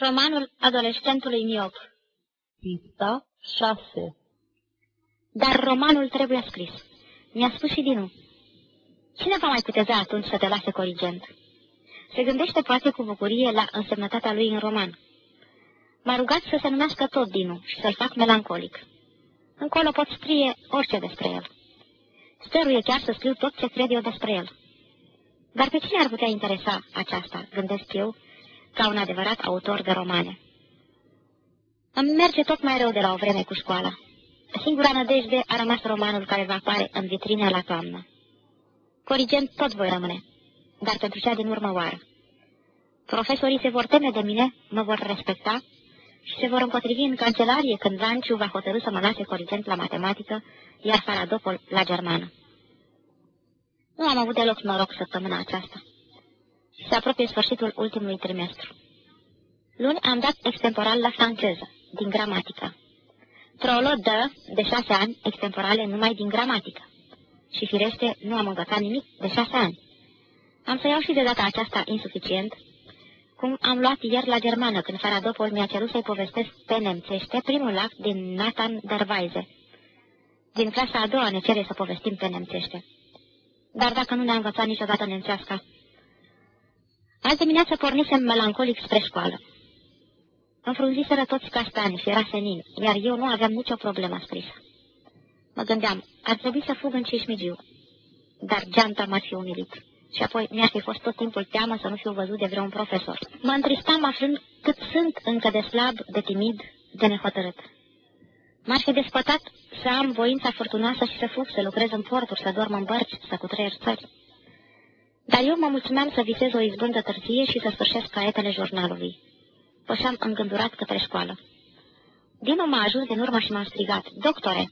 Romanul adolescentului miop Pista 6 Dar romanul trebuie scris. Mi-a spus și Dinu. Cine va mai puteza atunci să te lase corigent? Se gândește poate cu bucurie la însemnătatea lui în roman. M-a rugat să se numească tot Dinu și să-l fac melancolic. Încolo pot scrie orice despre el. Stăruie chiar să scriu tot ce cred eu despre el. Dar pe cine ar putea interesa aceasta, gândesc eu, ca un adevărat autor de romane? Îmi merge tot mai rău de la o vreme cu școala. Singura nădejde a rămas romanul care va apare în vitrine la toamnă. Corigent tot voi rămâne, dar pentru cea din urmă oară. Profesorii se vor teme de mine, mă vor respecta și se vor împotrivi în cancelarie când Vanciu va hotărâ să mă lase corigent la matematică, iar Faradopol la germană. Nu am avut deloc noroc săptămâna aceasta. Se apropie sfârșitul ultimului trimestru. Luni am dat extemporal la franceză, din gramatică. Trollo dă, de șase ani, extemporale numai din gramatică. Și firește, nu am învățat nimic de șase ani. Am să iau și de data aceasta insuficient, cum am luat ieri la germană, când Faradopol mi-a cerut să-i povestesc pe nemțește primul act din Nathan der Weise. Din clasa a doua ne cere să povestim pe nemțește. Dar dacă nu ne-a învățat niciodată nemțească... Azi dimineață pornisem melancolic spre școală. Înfrunziseră toți castani și era senin, iar eu nu aveam nicio problemă scrisă. Mă gândeam, ar trebui să fug în Cismigiu, dar geanta m-ar fi umilit și apoi mi-ar fi fost tot timpul teamă să nu fiu văzut de vreun profesor. Mă întristam aflând cât sunt încă de slab, de timid, de nehotărât. M-ar fi despătat să am voința furtunoasă și să fug, să lucrez în porturi, să dorm în bărci, să cutreier țări. Dar eu mă mulțumeam să visez o izbândă târzie și să sfârșesc caietele jurnalului. Pășeam îngândurat către școală. Dinu m-a ajuns din urmă și m-a strigat, Doctore!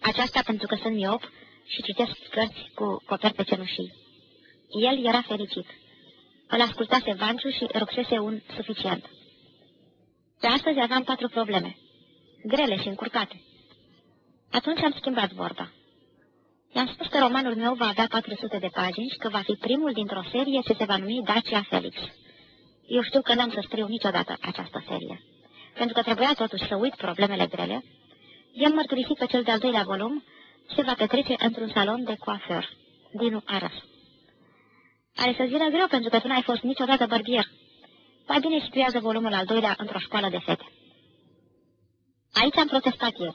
Aceasta pentru că sunt miop și citesc cărți cu coperte cenușii. El era fericit. Îl ascultase Vanciu și rupsese un suficient. Pe astăzi aveam patru probleme, grele și încurcate. Atunci am schimbat vorba. I-am spus că romanul meu va avea 400 de pagini și că va fi primul dintr-o serie ce se va numi Dacia Felix. Eu știu că n-am să scriu niciodată această serie. Pentru că trebuia totuși să uit problemele grele, el mărturisit că cel de-al doilea volum se va petrece într-un salon de coafăr. Dinu Aras. Are să vină greu pentru că tu n-ai fost niciodată bărbier. Mai bine scriează volumul al doilea într-o școală de fete. Aici am protestat eu.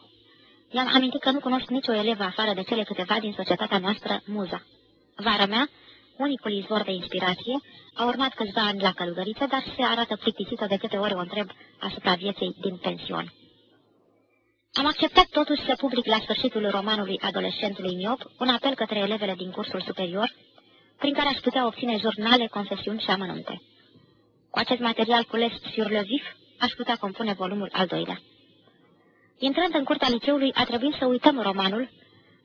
I-am amintit că nu cunosc nicio elevă afară de cele câteva din societatea noastră, muza. Vara mea, unicul izvor de inspirație, a urmat câțiva ani la călugăriță, dar se arată plictisită de câte ori o întreb asupra vieții din pension. Am acceptat totuși să public la sfârșitul romanului adolescentului miop un apel către elevele din cursul superior, prin care aș putea obține jurnale, confesiuni și amănunte. Cu acest material cules sur le vif, aș putea compune volumul al doilea. Intrând în curtea liceului, a trebuit să uităm romanul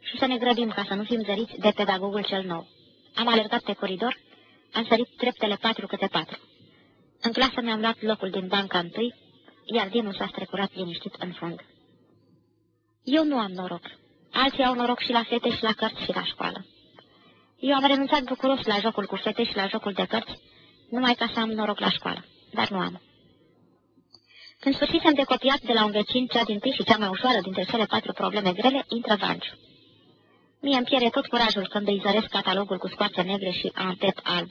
și să ne grăbim ca să nu fim zăriți de pedagogul cel nou. Am alergat pe coridor, am sărit treptele patru câte patru. În clasă mi-am luat locul din banca întâi, iar Dinu s-a strecurat liniștit în fund. Eu nu am noroc. Alții au noroc și la fete și la cărți și la școală. Eu am renunțat bucuros la jocul cu fete și la jocul de cărți, numai ca să am noroc la școală, dar nu am. Când sfârșisem de copiat de la un vecin, cea din și cea mai ușoară dintre cele patru probleme grele, intră Vanciu. Mie îmi pierde tot curajul când îi zăresc catalogul cu scoarțe negre și antet alb.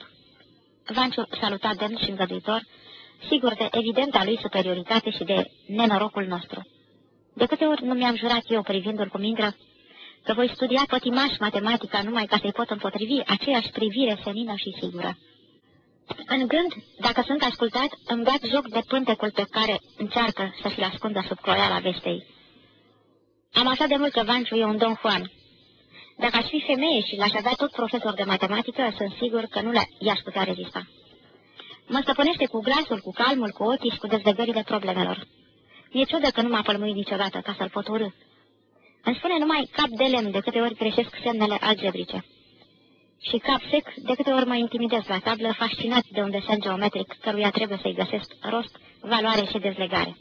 Vanciu saluta demn și îngăduitor, sigur de evidenta lui superioritate și de nenorocul nostru. De câte ori nu mi-am jurat eu, privindu-l cu mindră, că voi studia pătimaș matematica numai ca să-i pot împotrivi aceeași privire senină și sigură. În gând, dacă sunt ascultat, îmi bat joc de pântecul pe care încearcă să și-l ascundă sub croiala vestei. Am așa de mult că Vanciu e un Don Juan. Dacă aș fi femeie și l-aș avea tot profesor de matematică, sunt sigur că nu i-aș putea rezista. Mă stăpânește cu glasul, cu calmul, cu ochii și cu dezlegările problemelor. E ciudă că nu m-a pălmuit niciodată ca să-l pot urâ. Îmi spune numai cap de lemn de câte ori greșesc semnele algebrice. Și cap sec de câte ori mă intimidez la tablă, fascinat de un desen geometric căruia trebuie să-i găsesc rost, valoare și dezlegare.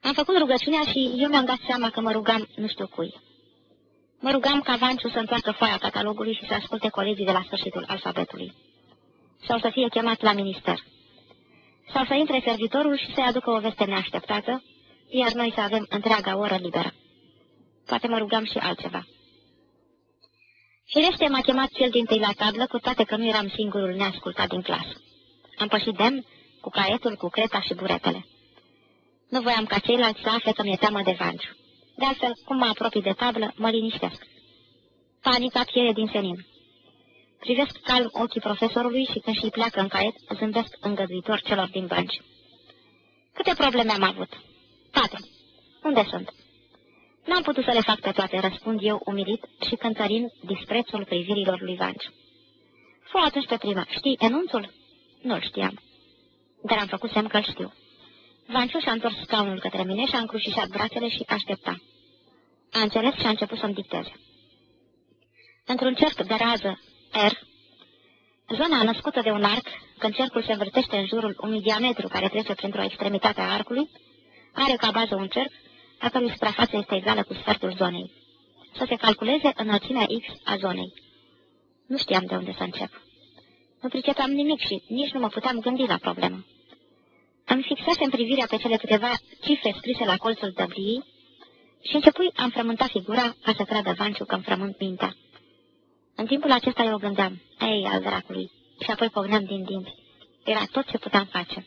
Am făcut rugăciunea și eu mi-am dat seama că mă rugam nu știu cui. Mă rugam ca Vanciu să întoarcă foaia catalogului și să asculte colegii de la sfârșitul alfabetului. Sau să fie chemat la minister. sau să intre servitorul și să-i aducă o veste neașteptată, iar noi să avem întreaga oră liberă. Poate mă rugam și altceva. Firește m-a chemat cel din tâi la tablă, cu toate că nu eram singurul neascultat din clasă. Am pășit demn, cu caietul, cu creta și buretele. Nu voiam ca ceilalți să afle că mi-e teamă de vanciu. De altfel, cum mă apropii de tablă, mă liniștesc. Panica piere din senin. Privesc calm ochii profesorului și când și pleacă în caiet, zâmbesc îngăduitor celor din bănci. Câte probleme am avut? Patru. Unde sunt? N-am putut să le fac pe toate, răspund eu umilit și cântărind disprețul privirilor lui Vanci. Fă atunci pe prima. Știi enunțul? Nu-l știam. Dar am făcut semn că știu. Vanciu și-a întors scaunul către mine și a încrucișat brațele și aștepta. A înțeles și a început să-mi dicteze. Într-un cerc de rază R, zona născută de un arc, când cercul se învârtește în jurul unui diametru care trece printr-o extremitate a arcului, are ca bază un cerc, a cărui suprafață este egală cu sfertul zonei. Să se calculeze înălțimea X a zonei. Nu știam de unde să încep. Nu pricepeam nimic și nici nu mă puteam gândi la problemă. Îmi fixasem privirea pe cele câteva cifre scrise la colțul tăbliei și începui am frământa figura ca să creadă Vanciu că îmi frământ mintea. În timpul acesta eu gândeam, ei, al dracului, și apoi pogneam din dinți. Era tot ce puteam face.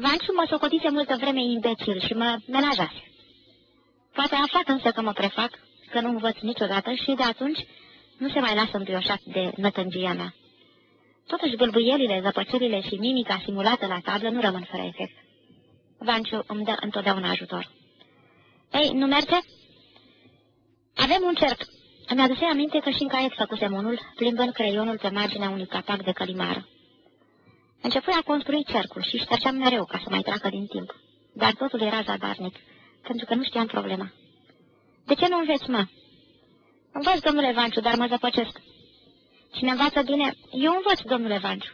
Vanciu mă socotise multă vreme imbecil și mă menajase. Poate a aflat însă că mă prefac, că nu învăț niciodată și de atunci nu se mai lasă înduioșat de nătângia mea. Totuși, gâlbuielile, zăpăcirile și mimica simulată la tablă nu rămân fără efect. Vanciu îmi dă întotdeauna ajutor. Ei, nu merge? Avem un cerc. Îmi aduse aminte că și în caiet făcusem unul, plimbând creionul pe marginea unui capac de călimară. Începui a construi cercul și ștergeam mereu ca să mai treacă din timp. Dar totul era zadarnic, pentru că nu știam problema. De ce nu înveți, mă? Învăț, domnule Vanciu, dar mă zăpăcesc. Cine învață bine, eu învăț, domnule Vanciu.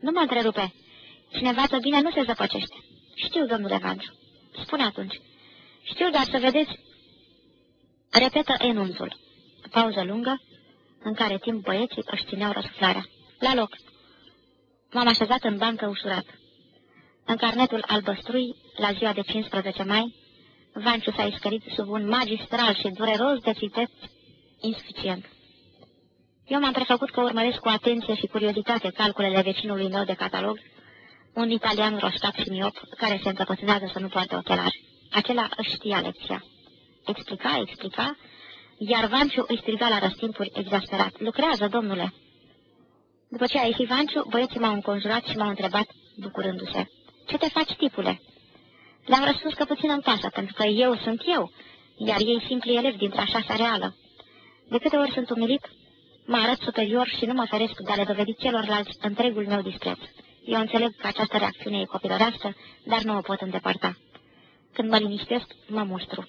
Nu mă întrerupe. Cine învață bine nu se zăpăcește. Știu, domnule Vanciu. Spune atunci. Știu, dar să vedeți... Repetă enunțul. Pauză lungă, în care timp băieții își țineau răsuflarea. La loc. M-am așezat în bancă ușurat. În carnetul albăstrui, la ziua de 15 mai, Vanciu s-a iscărit sub un magistral și dureros deficit insuficient. Eu m-am prefăcut că urmăresc cu atenție și curiozitate calculele vecinului meu de catalog, un italian roșcat și miop, care se încăpățânează să nu poarte ochelari. Acela își știa lecția. Explica, explica, iar Vanciu îi striga la răstimpuri exasperat. Lucrează, domnule! După ce a ieșit Vanciu, băieții m-au înconjurat și m-au întrebat, bucurându-se. Ce te faci, tipule? Le-am răspuns că puțin îmi pasă, pentru că eu sunt eu, iar ei simpli elevi dintr-a șasea reală. De câte ori sunt umilit, mă arăt superior și nu mă feresc de a le dovedi celorlalți întregul meu dispreț. Eu înțeleg că această reacțiune e copilărească, dar nu o pot îndepărta. Când mă liniștesc, mă mustru.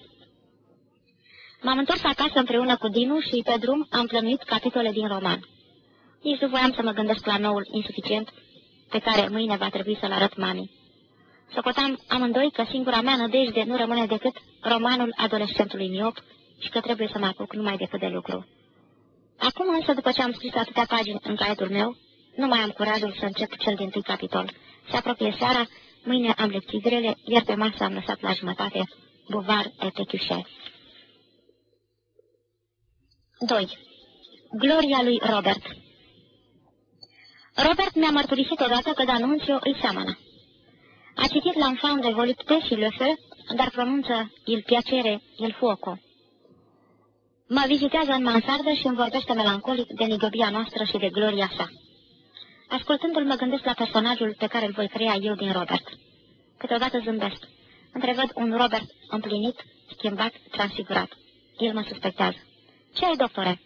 M-am întors acasă împreună cu Dinu și pe drum am plănuit capitole din roman. Nici nu voiam să mă gândesc la noul insuficient pe care mâine va trebui să-l arăt mami. Socotam amândoi că singura mea nădejde nu rămâne decât romanul adolescentului miop și că trebuie să mă apuc numai decât de lucru. Acum însă, după ce am scris atâtea pagini în caietul meu, nu mai am curajul să încep cel din tâi capitol. Se apropie seara, mâine am lecții grele, iar pe masă am lăsat la jumătate Buvar et Pecuchet. 2. Gloria lui Robert Robert mi-a mărturisit odată că Danunțio îi seamănă. A citit l'enfant de volupté și le feu, dar pronunță il piacere, il fuoco. Mă vizitează în mansardă și îmi vorbește melancolic de nigobia noastră și de gloria sa. Ascultându-l mă gândesc la personajul pe care îl voi crea eu din Robert. Câteodată zâmbesc. Întrevăd un Robert împlinit, schimbat, transfigurat. El mă suspectează. Ce ai, doctore?"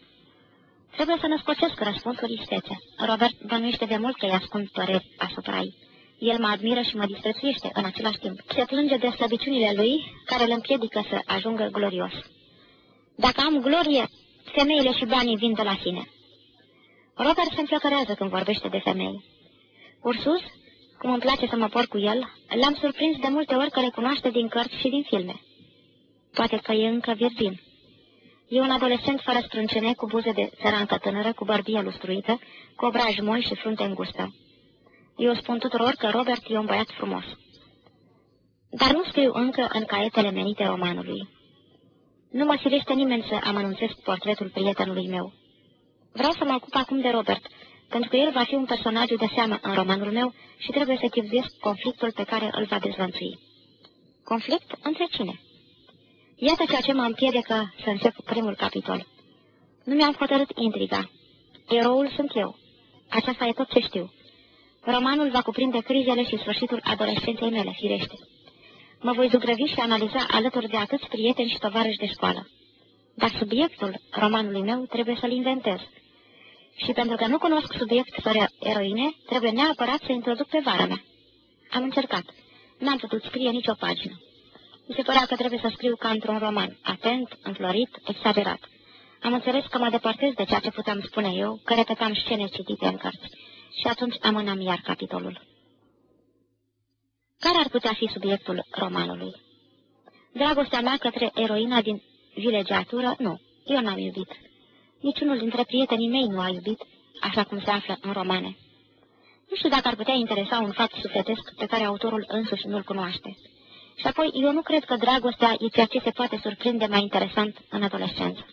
Trebuie să născocesc răspunsuri istețe. Robert bănuiește de mult că îi ascund păreri asupra ei. El mă admiră și mă disprețuiește în același timp. Se plânge de slăbiciunile lui, care îl împiedică să ajungă glorios. Dacă am glorie, femeile și banii vin de la sine. Robert se înflăcărează când vorbește de femei. Ursus, cum îmi place să mă por cu el, l-am surprins de multe ori că le cunoaște din cărți și din filme. Poate că e încă virgin. E un adolescent fără sprâncene, cu buze de țărancă tânără, cu bărbie lustruită, cu obraj moi și frunte îngustă. Eu spun tuturor că Robert e un băiat frumos. Dar nu scriu încă în caietele menite romanului. Nu mă silește nimeni să amănunțesc portretul prietenului meu. Vreau să mă ocup acum de Robert, pentru că el va fi un personaj de seamă în romanul meu și trebuie să chipzuiesc conflictul pe care îl va dezvănțui. Conflict între cine? Iată ceea ce mă împiedică să încep primul capitol. Nu mi-am hotărât intriga. Eroul sunt eu. Aceasta e tot ce știu. Romanul va cuprinde crizele și sfârșitul adolescenței mele, firește. Mă voi zugrăvi și analiza alături de atâți prieteni și tovarăși de școală. Dar subiectul romanului meu trebuie să-l inventez. Și pentru că nu cunosc subiect fără eroine, trebuie neapărat să introduc pe vara mea. Am încercat. N-am putut scrie nicio pagină. Mi se părea că trebuie să scriu ca într-un roman, atent, înflorit, exagerat. Am înțeles că mă depărtez de ceea ce puteam spune eu, că repetam scene citite în cărți. Și atunci amânam iar capitolul. Care ar putea fi subiectul romanului? Dragostea mea către eroina din vilegiatură? Nu, eu n-am iubit. Niciunul dintre prietenii mei nu a iubit, așa cum se află în romane. Nu știu dacă ar putea interesa un fapt sufletesc pe care autorul însuși nu-l cunoaște. Și apoi, eu nu cred că dragostea e ceea ce se poate surprinde mai interesant în adolescență.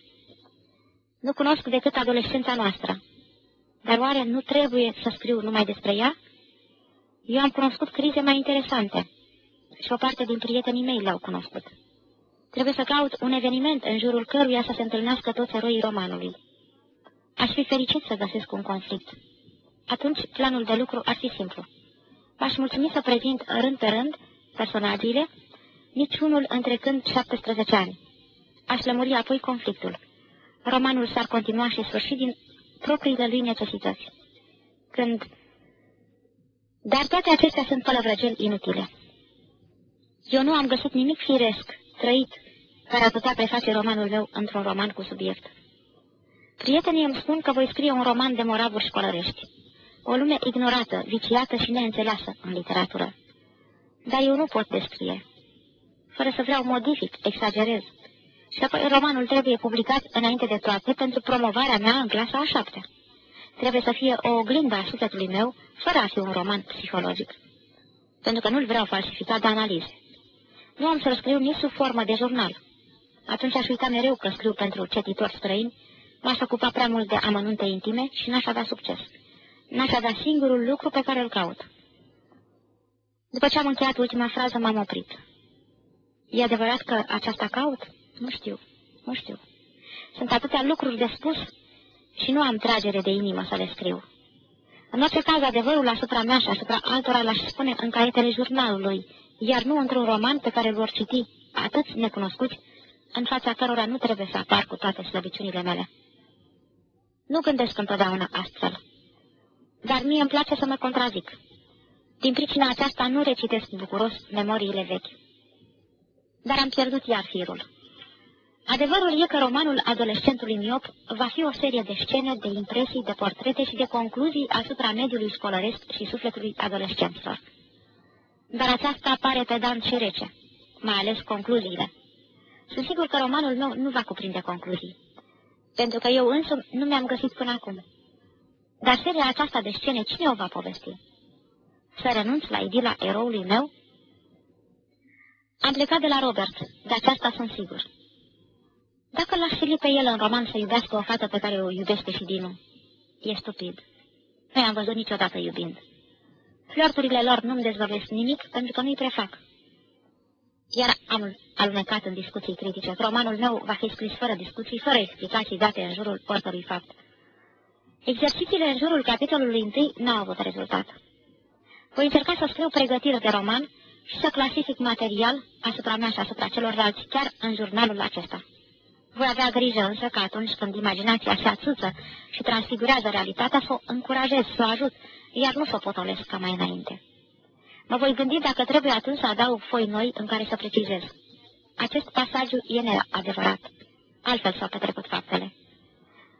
Nu cunosc decât adolescența noastră. Dar oare nu trebuie să scriu numai despre ea? Eu am cunoscut crize mai interesante și o parte din prietenii mei le-au cunoscut. Trebuie să caut un eveniment în jurul căruia să se întâlnească toți eroii romanului. Aș fi fericit să găsesc un conflict. Atunci, planul de lucru ar fi simplu. M-aș mulțumi să prezint rând pe rând personajele, niciunul întrecând 17 ani. Aș lămuri apoi conflictul. Romanul s-ar continua și sfârși din propriile lui necesități. Când... Dar toate acestea sunt pălăvrăgeli inutile. Eu nu am găsit nimic firesc, trăit, care ar putea preface romanul meu într-un roman cu subiect. Prietenii îmi spun că voi scrie un roman de moravuri școlărești. O lume ignorată, viciată și neînțeleasă în literatură. Dar eu nu pot descrie. Fără să vreau modific, exagerez. Și apoi romanul trebuie publicat înainte de toate pentru promovarea mea în clasa a șaptea. Trebuie să fie o oglindă a sufletului meu, fără a fi un roman psihologic. Pentru că nu-l vreau falsificat de analize. Nu am să-l scriu nici sub formă de jurnal. Atunci aș uita mereu că scriu pentru cetitori străini, m-aș ocupa prea mult de amănunte intime și n-aș avea succes. N-aș avea singurul lucru pe care îl caut. După ce am încheiat ultima frază, m-am oprit. E adevărat că aceasta caut? Nu știu, nu știu. Sunt atâtea lucruri de spus și nu am tragere de inimă să le scriu. În orice caz, adevărul asupra mea și asupra altora l-aș spune în caietele jurnalului, iar nu într-un roman pe care îl vor citi atâți necunoscuți, în fața cărora nu trebuie să apar cu toate slăbiciunile mele. Nu gândesc întotdeauna astfel, dar mie îmi place să mă contrazic. Din pricina aceasta nu recitesc bucuros memoriile vechi. Dar am pierdut iar firul. Adevărul e că romanul adolescentului miop va fi o serie de scene, de impresii, de portrete și de concluzii asupra mediului școlăresc și sufletului adolescenților. Dar aceasta apare pedant și rece, mai ales concluziile. Sunt sigur că romanul meu nu va cuprinde concluzii, pentru că eu însă nu mi-am găsit până acum. Dar seria aceasta de scene, cine o va povesti? Să renunț la idila eroului meu? Am plecat de la Robert, de aceasta sunt sigur. Dacă l-aș sili pe el în roman să iubească o fată pe care o iubește și Dinu, e stupid. Nu i-am văzut niciodată iubind. Flirturile lor nu-mi dezvăluiesc nimic pentru că nu-i prefac. Iar am alunecat în discuții critice. Romanul meu va fi scris fără discuții, fără explicații date în jurul oricărui fapt. Exercițiile în jurul capitolului întâi n-au avut rezultat. Voi încerca să scriu pregătire de roman și să clasific material asupra mea și asupra celorlalți, chiar în jurnalul acesta. Voi avea grijă însă că atunci când imaginația se ațuță și transfigurează realitatea, să o încurajez, să o ajut, iar nu să o potolesc ca mai înainte. Mă voi gândi dacă trebuie atunci să adaug foi noi în care să precizez. Acest pasaj e neadevărat. Altfel s-au petrecut faptele.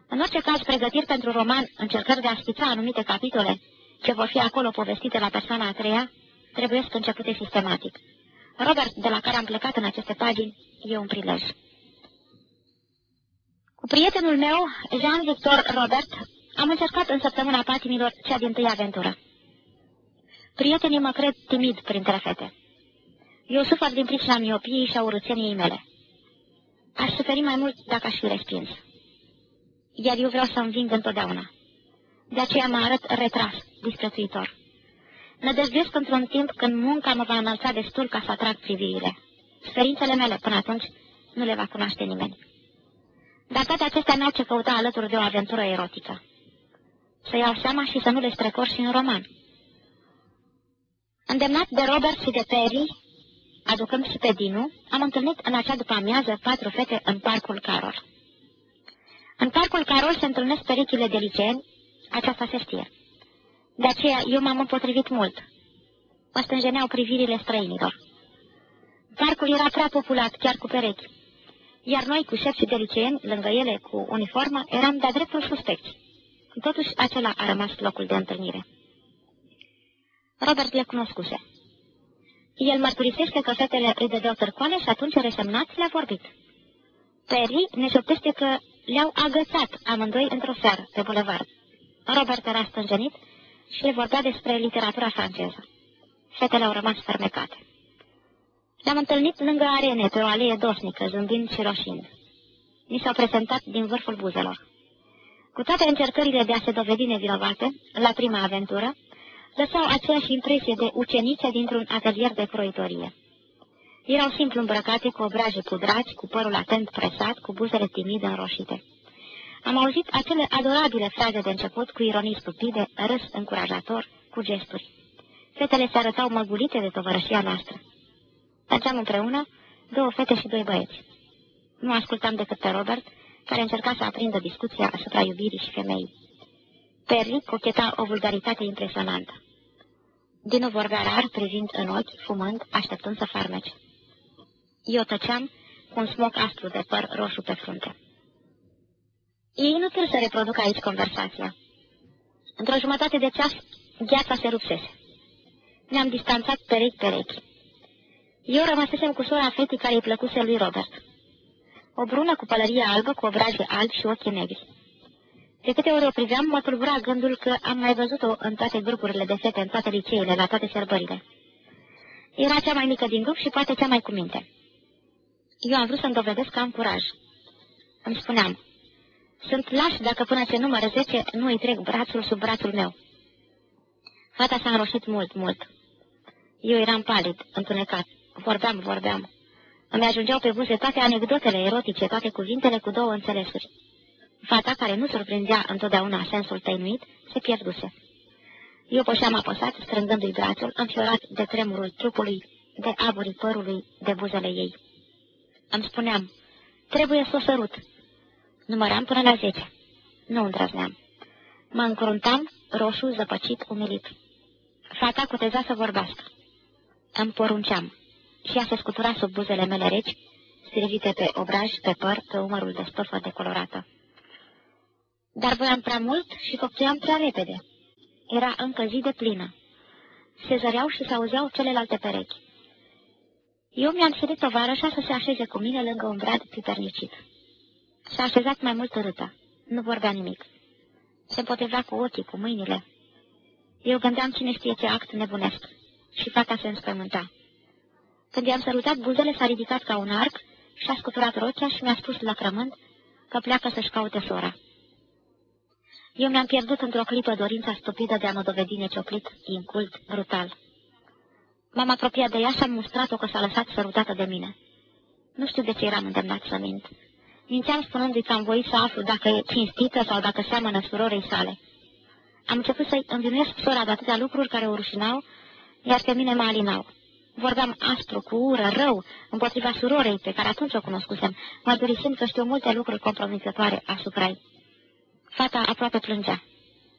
În orice caz, pregătiri pentru roman, încercări de a schița anumite capitole, ce vor fi acolo povestite la persoana a treia, trebuie să începute sistematic. Robert, de la care am plecat în aceste pagini, e un prilej. Cu prietenul meu, Jean-Victor Robert, am încercat în săptămâna patimilor cea din tâi aventură. Prietenii mă cred timid printre fete. Eu sufăr din pricina miopiei și a urățeniei mele. Aș suferi mai mult dacă aș fi respins. Iar eu vreau să înving întotdeauna. De aceea mă arăt retras, disprețuitor. Nădăjduiesc într-un timp când munca mă va înălța destul ca să atrag privirile. Sferințele mele până atunci nu le va cunoaște nimeni. Dar toate acestea n-au ce căuta alături de o aventură erotică. Să iau seama și să nu le strecor și în roman. Îndemnat de Robert și de Perry, aducând și pe Dinu, am întâlnit în acea după amiază patru fete în parcul Carol. În parcul Carol se întâlnesc perechile de liceeni, aceasta se știe. De aceea eu m-am împotrivit mult. Mă stânjeneau privirile străinilor. Parcul era prea populat, chiar cu perechi. Iar noi, cu șefi de liceeni, lângă ele, cu uniformă, eram de-a dreptul suspecți. Totuși, acela a rămas locul de întâlnire. Robert le cunoscuse. El mărturisește că fetele îi dădeau târcoale și atunci resemnat le-a vorbit. Perry ne șoptește că le-au agățat amândoi într-o seară pe bulevard. Robert era stânjenit și le vorbea despre literatura franceză. Fetele au rămas fermecate. Le-am întâlnit lângă arene, pe o alee dosnică, zâmbind și roșind. Mi s-au prezentat din vârful buzelor. Cu toate încercările de a se dovedi nevinovate, la prima aventură, lăsau aceeași impresie de ucenice dintr-un atelier de croitorie. Erau simplu îmbrăcate cu obraje pudrați, cu părul atent presat, cu buzele timide înroșite. Am auzit acele adorabile fraze de început cu ironii stupide, râs încurajator, cu gesturi. Fetele se arătau măgulite de tovărășia noastră. Mergeam împreună, două fete și doi băieți. Nu ascultam decât pe Robert, care încerca să aprindă discuția asupra iubirii și femeii. Perry cocheta o vulgaritate impresionantă. Dinu vorbea rar, privind în ochi, fumând, așteptând să farmece. Eu tăceam cu un smoc astru de păr roșu pe frunte. E inutil să reproduc aici conversația. Într-o jumătate de ceas, gheața se rupsese. Ne-am distanțat perechi-perechi. Eu rămăsesem cu sora fetii care îi plăcuse lui Robert. O brună cu pălărie albă, cu obraje albi și ochii negri. De câte ori o priveam, mă tulbura gândul că am mai văzut-o în toate grupurile de fete, în toate liceele, la toate sărbările. Era cea mai mică din grup și poate cea mai cu minte. Eu am vrut să-mi dovedesc că am curaj. Îmi spuneam, sunt laș dacă până ce numără zece nu îi trec brațul sub brațul meu. Fata s-a înroșit mult, mult. Eu eram palid, întunecat. Vorbeam, vorbeam. Îmi ajungeau pe buze toate anecdotele erotice, toate cuvintele cu două înțelesuri. Fata, care nu surprindea întotdeauna sensul tăinuit, se pierduse. Eu pășeam apăsat, strângându-i brațul, înfiorat de tremurul trupului, de aburii părului, de buzele ei. Îmi spuneam, trebuie să o sărut. Număram până la zece. Nu îndrăzneam. Mă încruntam, roșu, zăpăcit, umilit. Fata cuteza să vorbească. Îmi porunceam și ea se scutura sub buzele mele reci, servite pe obraj, pe păr, pe umărul de stofă decolorată. Dar voiam prea mult și făptuiam prea repede. Era încă zi de plină. Se zăreau și se auzeau celelalte perechi. Eu mi-am sirit tovarășa să se așeze cu mine lângă un brad pipernicit. S-a așezat mai mult râtă. Nu vorbea nimic. Se împotrivea cu ochii, cu mâinile. Eu gândeam cine știe ce act nebunesc. Și fata se înspământa. Când i-am sărutat buzele, s-a ridicat ca un arc și a scuturat rochea și mi-a spus lăcrămând că pleacă să-și caute sora. Eu mi-am pierdut într-o clipă dorința stupidă de a mă dovedi necioplit, incult, brutal. M-am apropiat de ea și am mustrat-o că s-a lăsat sărutată de mine. Nu știu de ce eram îndemnat să mint. Mințeam spunându-i că am voit să aflu dacă e cinstită sau dacă seamănă surorei sale. Am început să-i învinuiesc sora de atâtea lucruri care o rușinau, iar pe mine mă alinau. Vorbeam aspru, cu ură, rău, împotriva surorei pe care atunci o cunoscusem, mărturisind că știu multe lucruri compromițătoare asupra ei. Fata aproape plângea.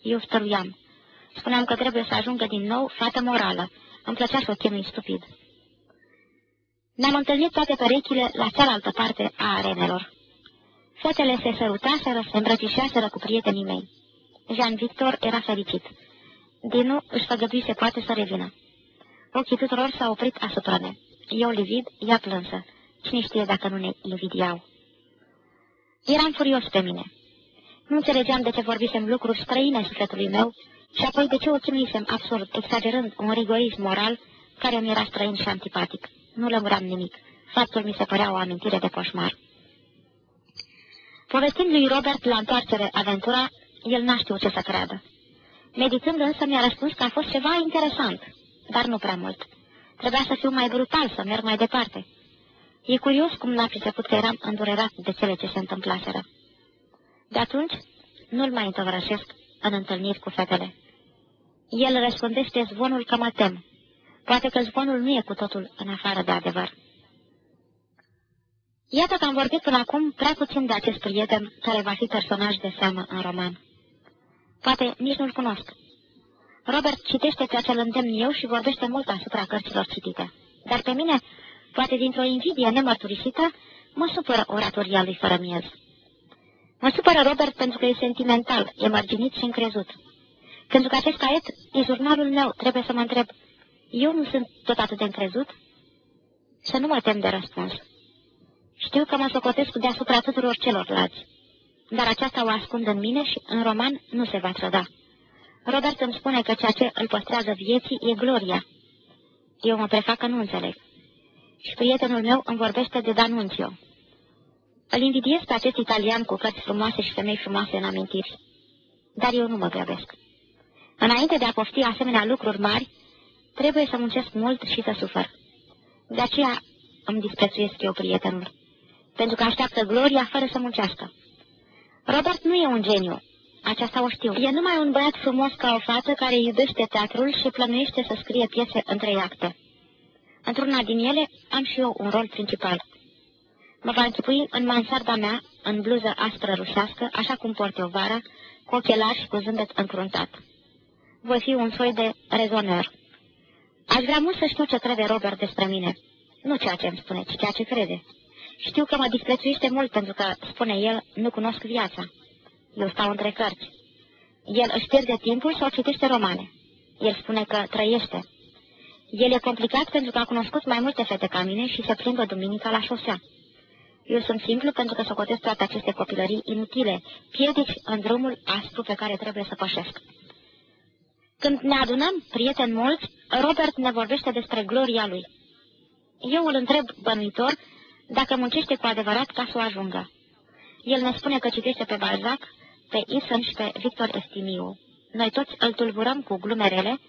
Eu stăruiam. Spuneam că trebuie să ajungă din nou fată morală. Îmi plăcea să o chinui stupid. Ne-am întâlnit toate perechile la cealaltă parte a arenelor. Fetele se sărutaseră, se îmbrățișaseră cu prietenii mei. Jean Victor era fericit. Dinu își făgăduise poate să revină. Ochii tuturor s-au oprit asupra mea. Eu livid, ea plânsă. Cine știe dacă nu ne invidiau. Eram furios pe mine. Nu înțelegeam de ce vorbisem lucruri străine sufletului meu Și apoi de ce o chinuisem absurd, exagerând un rigorism moral care mi era străin și antipatic. Nu lămuram nimic. Faptul mi se părea o amintire de coșmar. Povestind lui Robert la întoarcere aventura, el n-a știut ce să creadă. Meditând însă mi-a răspuns că a fost ceva interesant, dar nu prea mult. Trebuia să fiu mai brutal, să merg mai departe. E curios cum n-a priceput că eram îndurerat de cele ce se întâmplaseră. De atunci, nu-l mai întovărășesc în întâlniri cu fetele. El răspundește zvonul că mă tem. Poate că zvonul nu e cu totul în afară de adevăr. Iată că am vorbit până acum prea puțin de acest prieten care va fi personaj de seamă în roman. Poate nici nu-l cunosc. Robert citește ceea ce îl îndemn eu și vorbește mult asupra cărților citite. Dar pe mine, poate dintr-o invidie nemărturisită, mă supără oratoria lui fără miez. Mă supără Robert pentru că e sentimental, e mărginit și încrezut. Pentru că acest caiet e jurnalul meu, trebuie să mă întreb, eu nu sunt tot atât de încrezut? Să nu mă tem de răspuns. Știu că mă socotesc deasupra tuturor celorlalți, dar aceasta o ascund în mine și în roman nu se va trăda. Robert îmi spune că ceea ce îl păstrează vieții e gloria. Eu mă prefac că nu înțeleg. Și prietenul meu îmi vorbește de Danunțio. Îl invidiez pe acest italian cu cărți frumoase și femei frumoase în amintiri. Dar eu nu mă grăbesc. Înainte de a pofti asemenea lucruri mari, trebuie să muncesc mult și să sufăr. De aceea îmi disprețuiesc eu prietenul pentru că așteaptă gloria fără să muncească. Robert nu e un geniu, aceasta o știu. E numai un băiat frumos ca o fată care iubește teatrul și plănuiește să scrie piese în trei acte. Într-una din ele am și eu un rol principal. Mă va închipui în mansarda mea, în bluză aspră rusească, așa cum port eu vara, cu ochelari și cu zâmbet încruntat. Voi fi un soi de rezonăr. Aș vrea mult să știu ce crede Robert despre mine. Nu ceea ce îmi spune, ci ceea ce crede. Știu că mă disprețuiește mult pentru că, spune el, nu cunosc viața. Eu stau între cărți. El își pierde timpul sau citește romane. El spune că trăiește. El e complicat pentru că a cunoscut mai multe fete ca mine și se plimbă duminica la șosea. Eu sunt simplu pentru că socotesc toate aceste copilării inutile, piedici în drumul aspru pe care trebuie să pășesc. Când ne adunăm, prieteni mulți, Robert ne vorbește despre gloria lui. Eu îl întreb bănuitor dacă muncește cu adevărat ca să o ajungă. El ne spune că citește pe Balzac, pe Ibsen și pe Victor Estimiu. Noi toți îl tulburăm cu glumerele,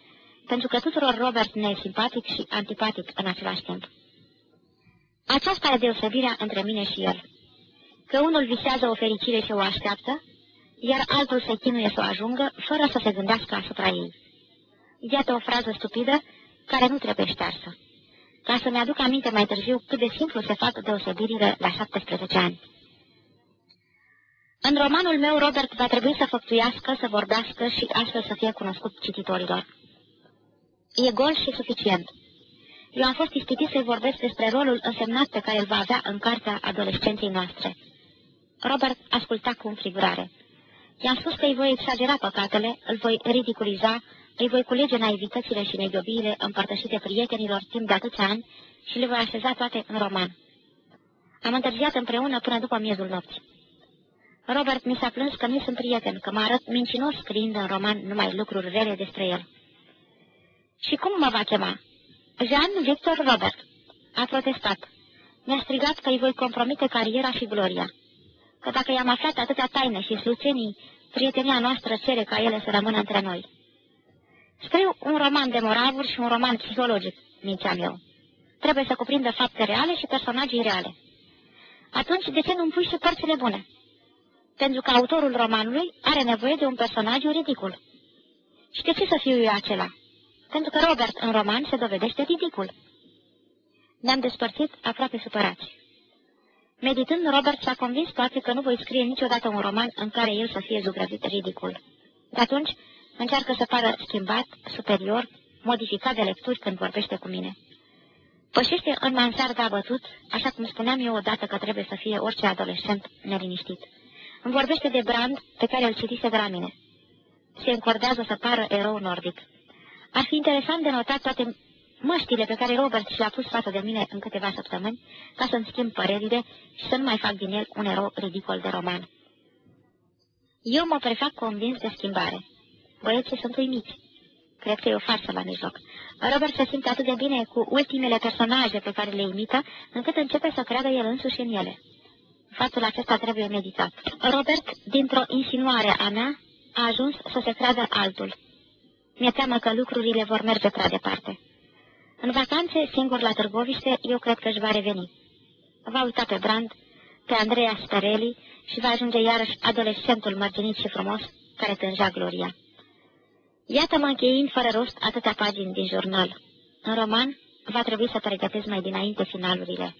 pentru că tuturor Robert ne e simpatic și antipatic în același timp. Aceasta e deosebirea între mine și el. Că unul visează o fericire și o așteaptă, iar altul se chinuie să o ajungă, fără să se gândească asupra ei. Iată o frază stupidă care nu trebuie ștearsă ca să-mi aduc aminte mai târziu cât de simplu se fac deosebirile la 17 ani. În romanul meu, Robert va trebui să făptuiască, să vorbească și astfel să fie cunoscut cititorilor. E gol și suficient. Eu am fost ispitit să-i vorbesc despre rolul însemnat pe care îl va avea în cartea adolescenței noastre. Robert asculta cu înfrigurare. I-am spus că îi voi exagera păcatele, îl voi ridiculiza, îi voi culege naivitățile și negiobiile împărtășite prietenilor timp de atâția ani și le voi așeza toate în roman. Am întârziat împreună până după miezul nopții. Robert mi s-a plâns că nu sunt prieten, că mă arăt mincinos scriind în roman numai lucruri rele despre el. Și cum mă va chema? Jean Victor Robert. A protestat. Mi-a strigat că îi voi compromite cariera și gloria. Că dacă i-am aflat atâtea taine și sluțenii, prietenia noastră cere ca ele să rămână între noi. Scriu un roman de moravuri și un roman psihologic, mințeam eu. Trebuie să cuprindă fapte reale și personaje reale. Atunci, de ce nu-mi pui și părțile bune? Pentru că autorul romanului are nevoie de un personaj ridicul. Și de ce să fiu eu acela? Pentru că Robert în roman se dovedește ridicul. Ne-am despărțit aproape supărați. Meditând, Robert s-a convins toate că nu voi scrie niciodată un roman în care el să fie zugrăvit ridicul. De atunci, Încearcă să pară schimbat, superior, modificat de lecturi când vorbește cu mine. Pășește în mansarda bătut, așa cum spuneam eu odată că trebuie să fie orice adolescent neliniștit. Îmi vorbește de Brand, pe care îl citise de la mine. Se încordează să pară erou nordic. Ar fi interesant de notat toate măștile pe care Robert și le-a pus față de mine în câteva săptămâni, ca să-mi schimb părerile și să nu mai fac din el un erou ridicol de roman. Eu mă prefac convins de schimbare. Băieții sunt uimiți. Cred că e o farsă la mijloc. Robert se simte atât de bine cu ultimele personaje pe care le imită, încât începe să creadă el însuși în ele. Faptul acesta trebuie meditat. Robert, dintr-o insinuare a mea, a ajuns să se creadă altul. Mi-e teamă că lucrurile vor merge prea departe. În vacanțe, singur la Târgoviște, eu cred că își va reveni. Va uita pe Brand, pe Andreea Spereli și va ajunge iarăși adolescentul mărginit și frumos care tângea gloria. Iată-mă încheiind fără rost atâtea pagini din jurnal. În roman va trebui să pregătesc mai dinainte finalurile.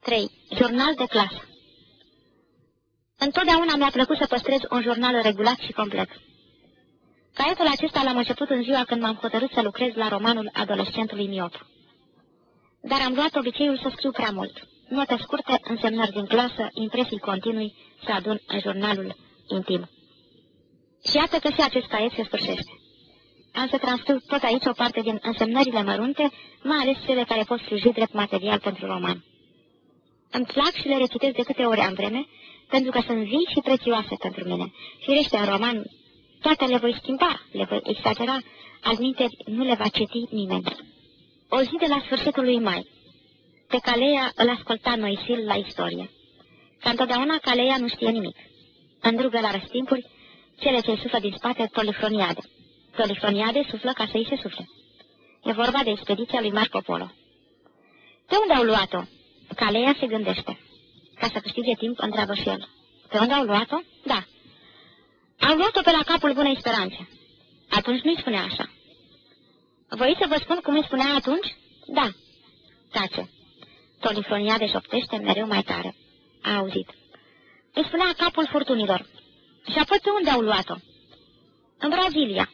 3. Jurnal de clasă Întotdeauna mi-a plăcut să păstrez un jurnal regulat și complet. Caietul acesta l-am început în ziua când m-am hotărât să lucrez la romanul adolescentului miop. Dar am luat obiceiul să scriu prea mult. Note scurte, însemnări din clasă, impresii continui să adun în jurnalul intim. Și iată că și acest caiet se sfârșește. Am să transcriu tot aici o parte din însemnările mărunte, mai ales cele care pot sluji drept material pentru roman. Îmi plac și le recitesc de câte ori am vreme, pentru că sunt vii și prețioase pentru mine. Firește, în roman toate le voi schimba, le voi exagera, alminte nu le va citi nimeni. O zi de la sfârșitul lui mai. Pe Caleia îl asculta Noisil la istorie. Ca întotdeauna, Caleia nu știe nimic. Îndrugă la răstimpuri cele ce suflă din spate Polifroniade. Polifroniade suflă ca să-i se sufle. E vorba de expediția lui Marco Polo. De unde au luat-o? Caleia se gândește. Ca să câștige timp, întreabă și el. Pe unde au luat-o? Da. Au luat-o pe la capul bunei speranțe. Atunci nu-i spunea așa. Voi să vă spun cum îi spunea atunci? Da. Tace. Polifroniade șoptește mereu mai tare. A auzit. Îi spunea capul furtunilor. Și apoi pe unde au luat-o? În Brazilia.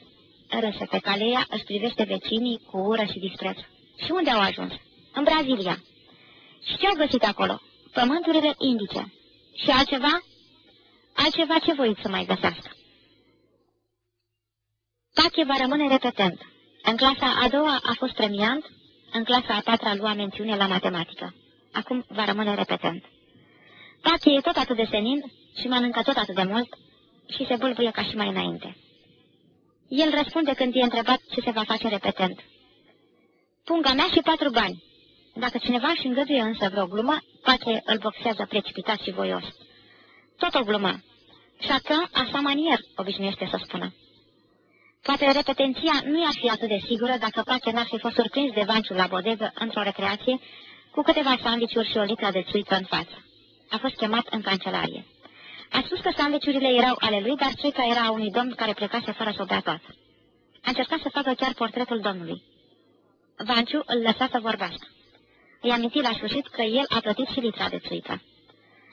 Râse pe caleia, își privește vecinii cu ură și dispreț. Și unde au ajuns? În Brazilia. Și ce au găsit acolo? Pământurile indice. Și altceva? Altceva ce voiți să mai găsească? Pache va rămâne repetent. În clasa a doua a fost premiant, în clasa a patra lua mențiune la matematică. Acum va rămâne repetent. Pache e tot atât de senin și mănâncă tot atât de mult și se bâlbuie ca și mai înainte. El răspunde când e întrebat ce se va face repetent. Punga mea și patru bani. Dacă cineva își îngăduie însă vreo glumă, poate îl boxează precipitat și voios. Tot o glumă. Și acă, asta manier, obișnuiește să spună. Poate repetenția nu i-ar fi atât de sigură dacă poate n-ar fi fost surprins de vanciul la bodegă într-o recreație cu câteva sandiciuri și o litră de țuică în față. A fost chemat în cancelarie. A spus că sandiciurile erau ale lui, dar țuica era a unui domn care plecase fără să o bea toată. A încercat să facă chiar portretul domnului. Vanciu îl lăsa să vorbească. Îi aminti la sfârșit că el a plătit și litra de țuică.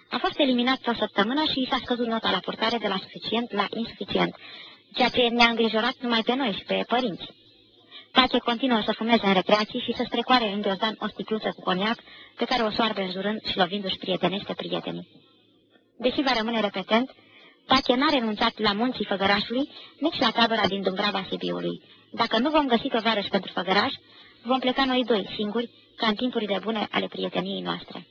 A fost eliminat o săptămână și și s-a scăzut nota la purtare de la suficient la insuficient, ceea ce ne-a îngrijorat numai pe noi și pe părinți. Tache continuă să fumeze în recreații și să strecoare în ghiozdan o sticluță cu coniac pe care o soarbe înjurând și lovindu-și prietenește prietenii. Deși va rămâne repetent, Tache n-a renunțat la munții Făgărașului, nici la tabăra din Dumbrava Sibiului. Dacă nu vom găsi tovarăși pentru Făgăraș, vom pleca noi doi, singuri, ca în timpurile bune ale prieteniei noastre.